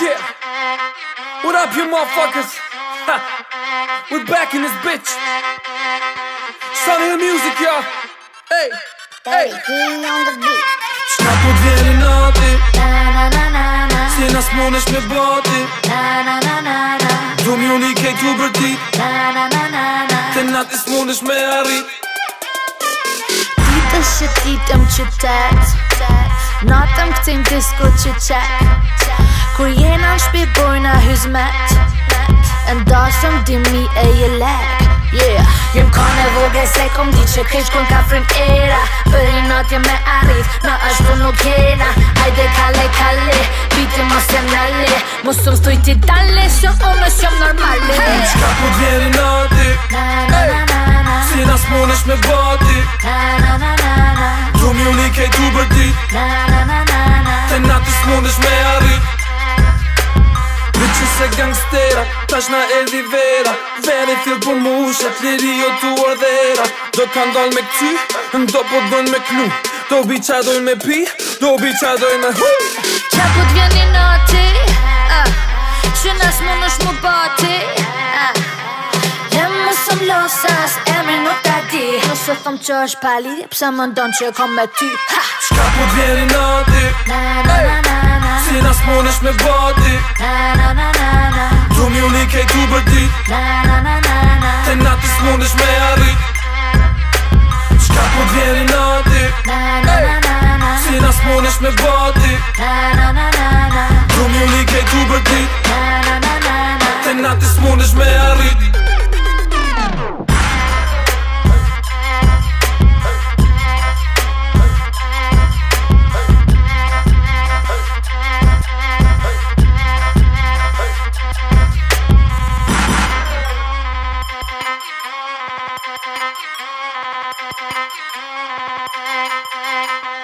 Yeah What up you motherfuckers ha. We're back in this bitch Son of the music y'all Hey Hey King on the beat Qka po t'vjeri nati Na na na na na Si nas munesh me bati Na na na na na Dhum ju një kejt ju bërti Na na na na na Te nati s'munesh me arrit Ditën shë ditëm që tëtë Natëm këtim disko që qëtë Kur jena në shpi bojna hyzmet Ndasëm dimi e je lek yeah. Jem ka në voge se kom di që kesh kun ka frim era Për i nat jem me arrit, në ashtu nuk jena Hajde kale kale, biti mos jem nale Musum stoj ti dale, se unë është jem normale hey. Unë qka ku t'vjeri nati Si nas munesh me bati Dhumi unike i du bërdit Të natës munesh me arrit qash na erdi vera Veri fill pun mu usha të liri jo Do të ndon me këty, ndo po të me knu Do bi qa doj me pi, do bi qa doj me hu Qa po të vjeni në ati, që nësë mund është mu bati uh, Jem më losas, Emi nuk ta di Nëse thëm që është pali, pëse më ndonë që kom me ty Qa po të vjeni në ati, na na na na na Si nësë mund është me bati Na na na na na Thank you.